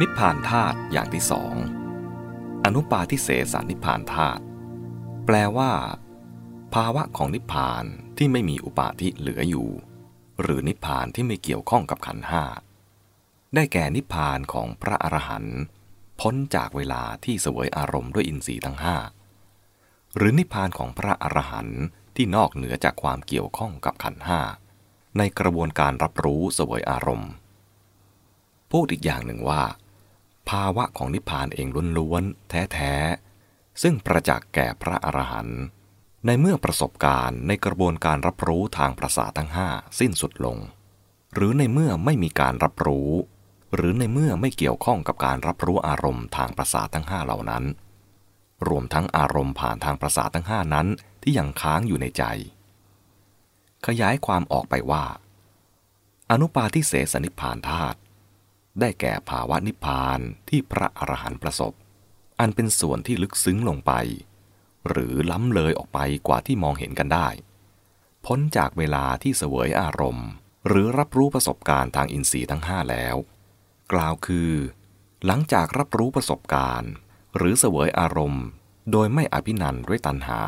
นิพพานธาตุอย่างที่สองอนุปาทิเสสนิพพานธาตุแปลว่า ภาวะของนิพพานที่ไม่มีอุปาทิเหลืออยู่ หรือนิพพานที่ไม่เกี่ยวข้องกับขันธ์ห้าได้แก่นิพพานของพระอรหันต์พ้นจากเวลาที่เสวยอารมณ์ด้วยอินทรีย์ทั้งห้าหรือนิพพานของพระอรหันต์ที่นอกเหนือจากความเกี่ยวข้องกับขันธ์ห้าในกระบวนการรับรู้เสวยอารมณ์ พูดอีกอย่างหนึ่งว่า ภาวะของนิพพานเองล้วนๆ แท้ๆ ซึ่งประจักษ์แก่พระอรหันต์ในเมื่อประสบการณ์ในกระบวนการรับรู้ทางประสาททั้งห้าสิ้นสุดลง หรือในเมื่อไม่มีการรับรู้ หรือในเมื่อไม่เกี่ยวข้องกับการรับรู้อารมณ์ทางประสาททั้งห้าเหล่านั้น รวมทั้งอารมณ์ผ่านทางประสาททั้งห้านั้นที่ยังค้างอยู่ในใจ ขยายความออกไปว่า อนุปาทิเสสนิพานธาตุ ได้แก่ภาวะนิพพานที่พระอรหันต์ประสบ อันเป็นส่วนที่ลึกซึ้งลงไป หรือล้ำเลยออกไปกว่าที่มองเห็นกันได้ พ้นจากเวลาที่เสวยอารมณ์ หรือรับรู้ประสบการณ์ทางอินทรีย์ทั้งห้าแล้ว กล่าวคือ หลังจากรับรู้ประสบการณ์ หรือเสวยอารมณ์ โดยไม่อภินันด้วยตัณหา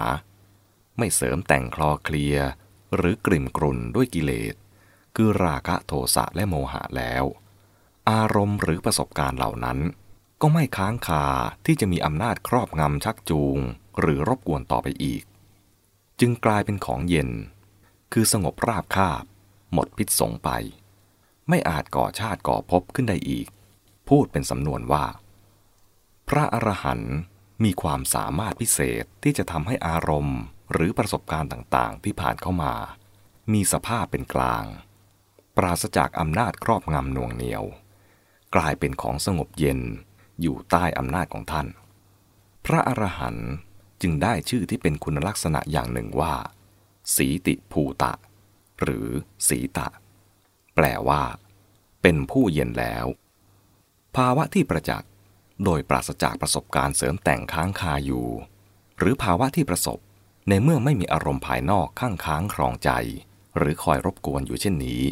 ไม่เสริมแต่งคลอเคลียหรือกลิ่มกลุ่นด้วยกิเลสคือราคะโทสะและโมหะแล้ว อารมณ์หรือประสบการณ์เหล่านั้น ก็ไม่ค้างคาที่จะมีอำนาจครอบงำชักจูง หรือรบกวนต่อไปอีก จึงกลายเป็นของเย็น คือสงบราบคาบ หมดพิษสงไป ไม่อาจก่อชาติก่อภพขึ้นได้อีก พูดเป็นสำนวนว่า พระอรหันต์มีความสามารถพิเศษที่จะทำให้อารมณ์หรือประสบการณ์ต่างๆ ที่ผ่านเข้ามา มีสภาพเป็นกลาง ปราศจากอำนาจครอบงำหน่วงเหนียว กลายเป็นของสงบเย็นอยู่ใต้อำนาจของท่าน พระอรหันต์จึงได้ชื่อที่เป็นคุณลักษณะอย่างหนึ่งว่า สีติภูตะ หรือสีตะ แปลว่า เป็นผู้เย็นแล้ว ภาวะที่ประจักษ์โดยปราศจากประสบการณ์เสริมแต่งค้างคาอยู่ หรือภาวะที่ประสบในเมื่อไม่มีอารมณ์ภายนอกข้างค้างครองใจ หรือคอยรบกวนอยู่เช่นนี้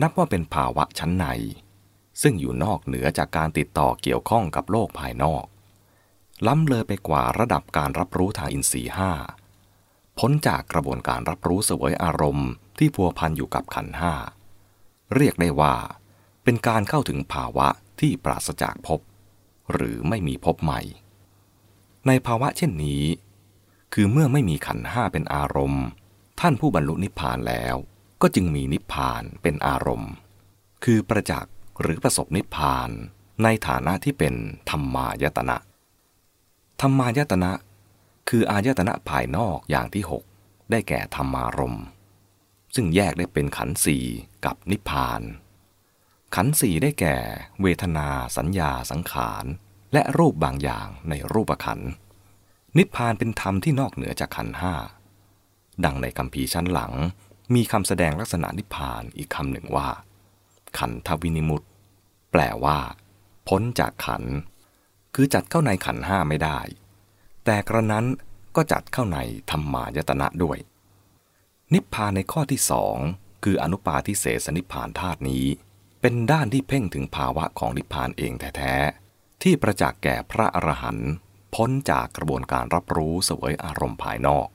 นับว่าเป็นภาวะชั้นใน ซึ่งอยู่นอกเหนือจากการติดต่อเกี่ยวข้องกับโลกภายนอก ล้ำเลยไปกว่าระดับการรับรู้ทางอินทรีย์ห้าพ้นจากกระบวนการรับรู้เสวยอารมณ์ที่พัวพันอยู่กับขันห้าเรียกได้ว่า เป็นการเข้าถึงภาวะที่ปราศจากภพหรือไม่มีภพใหม่ ในภาวะเช่นนี้ คือเมื่อไม่มีขันห้าเป็นอารมณ์ ท่านผู้บรรลุนิพพานแล้ว ก็จึงมีนิพพานเป็นอารมณ์ คือประจักษ์ หรือประสบนิพพานในฐานะที่เป็นธรรมายตนะ ธรรมายตนะ คืออายตนะภายนอกอย่างที่ 6 ได้แก่ธรรมารมณ์ ซึ่งแยกได้เป็นขันธ์สี่กับนิพพาน ขันธ์สี่ได้แก่ เวทนา สัญญาสังขาร และรูปบางอย่างในรูปขันธ์นิพพานเป็นธรรมที่นอกเหนือจากขันธ์ห้าดังในคำพีชั้นหลังมีคำแสดงลักษณะนิพพานอีกคำหนึ่งว่า ขันธวินิมุตแปลว่า พ้นจากขัน คือจัดเข้าในขันห้าไม่ได้ แต่กระนั้นก็จัดเข้าในธรรมายตนะด้วย นิพพานในข้อที่สองคืออนุปาทิเสสนิพพานธาตุนี้ เป็นด้านที่เพ่งถึงภาวะของนิพพานเองแท้ๆที่ประจักษ์แก่พระอรหันต์พ้นจากกระบวนการรับรู้เสวยอารมณ์ภายนอก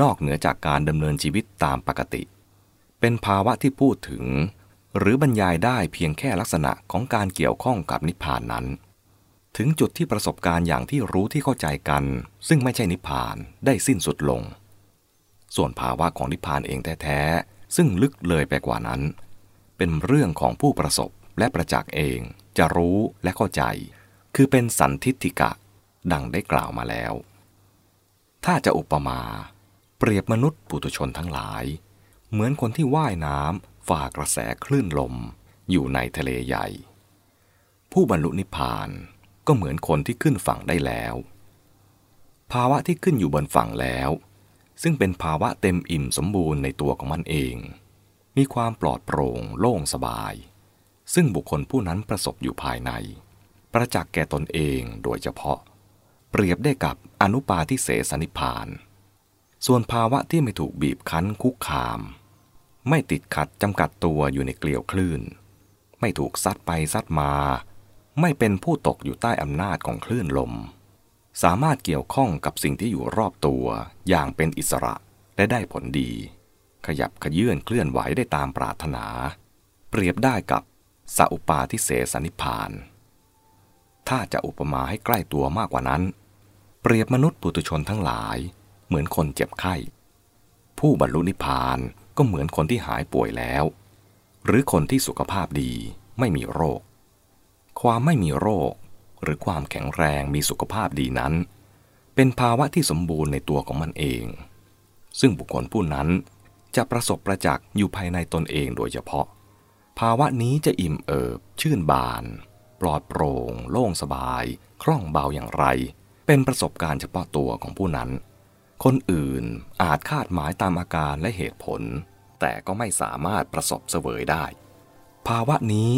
นอกเหนือจากการดำเนินชีวิตตามปกติ เป็นภาวะที่พูดถึง หรือบรรยายได้เพียงแค่ลักษณะของการเกี่ยวข้องกับนิพพานนั้น ถึงจุดที่ประสบการณ์อย่างที่รู้ที่เข้าใจกัน ซึ่งไม่ใช่นิพพานได้สิ้นสุดลง ส่วนภาวะของนิพพานเองแท้ๆซึ่งลึกเลยไปกว่านั้น เป็นเรื่องของผู้ประสบและประจักษ์เอง จะรู้และเข้าใจ คือเป็นสันทิฏฐิกะ ดังได้กล่าวมาแล้ว ถ้าจะอุปมา เปรียบมนุษย์ปุถุชนทั้งหลาย เหมือนคนที่ว่ายน้ำ ฝ่ากระแสคลื่นลมอยู่ในทะเลใหญ่ ผู้บรรลุนิพพานก็เหมือนคนที่ขึ้นฝั่งได้แล้ว ภาวะที่ขึ้นอยู่บนฝั่งแล้ว ซึ่งเป็นภาวะเต็มอิ่มสมบูรณ์ในตัวของมันเอง มีความปลอดโปร่งโล่งสบาย ซึ่งบุคคลผู้นั้นประสบอยู่ภายใน ประจักษ์แก่ตนเองโดยเฉพาะ เปรียบได้กับอนุปาทิเสสนิพพาน ส่วนภาวะที่ไม่ถูกบีบคั้นคุกคาม ไม่ติดขัดจำกัดตัวอยู่ในเกลียวคลื่น ไม่ถูกซัดไปซัดมา ไม่เป็นผู้ตกอยู่ใต้อำนาจของคลื่นลม สามารถเกี่ยวข้องกับสิ่งที่อยู่รอบตัวอย่างเป็นอิสระและได้ผลดี ขยับขยื่นเคลื่อนไหวได้ตามปรารถนา เปรียบได้กับสัอุปาทิเสสนิพาน ถ้าจะอุปมาให้ใกล้ตัวมากกว่านั้น เปรียบมนุษย์ปุถุชนทั้งหลาย เหมือนคนเจ็บไข้ ผู้บรรลุนิพพาน ก็เหมือนคนที่หายป่วยแล้ว หรือคนที่สุขภาพดีไม่มีโรค ความไม่มีโรค หรือความแข็งแรงมีสุขภาพดีนั้น เป็นภาวะที่สมบูรณ์ในตัวของมันเอง ซึ่งบุคคลผู้นั้นจะประสบประจักษ์อยู่ภายในตนเองโดยเฉพาะ ภาวะนี้จะอิ่มเอิบ ชื่นบาน ปลอดโปร่ง โล่งสบาย คล่องเบาอย่างไร เป็นประสบการณ์เฉพาะตัวของผู้นั้น คนอื่นอาจคาดหมายตามอาการและเหตุผล แต่ก็ไม่สามารถประสบเสวยได้ ภาวะนี้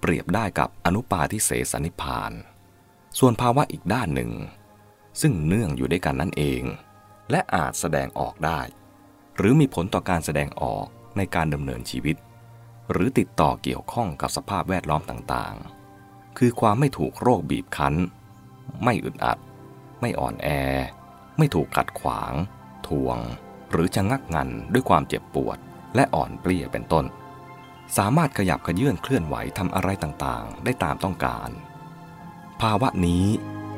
เปรียบได้กับอนุปาทิเสสนิพาน ส่วนภาวะอีกด้านหนึ่ง ซึ่งเนื่องอยู่ด้วยกันนั่นเอง และอาจแสดงออกได้ หรือมีผลต่อการแสดงออกในการดำเนินชีวิต หรือติดต่อเกี่ยวข้องกับสภาพแวดล้อมต่างๆ คือความไม่ถูกโรคบีบคั้น ไม่อึดอัด ไม่อ่อนแอ ไม่ถูกขัดขวางทวง หรือจะงักงันด้วยความเจ็บปวด และอ่อนเปลี้ยเป็นต้น สามารถขยับขยื่นเคลื่อนไหวทำอะไรต่างๆ ได้ตามต้องการ ภาวะนี้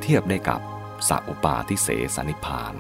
เทียบได้กับสัพปาทิเสสนิพาน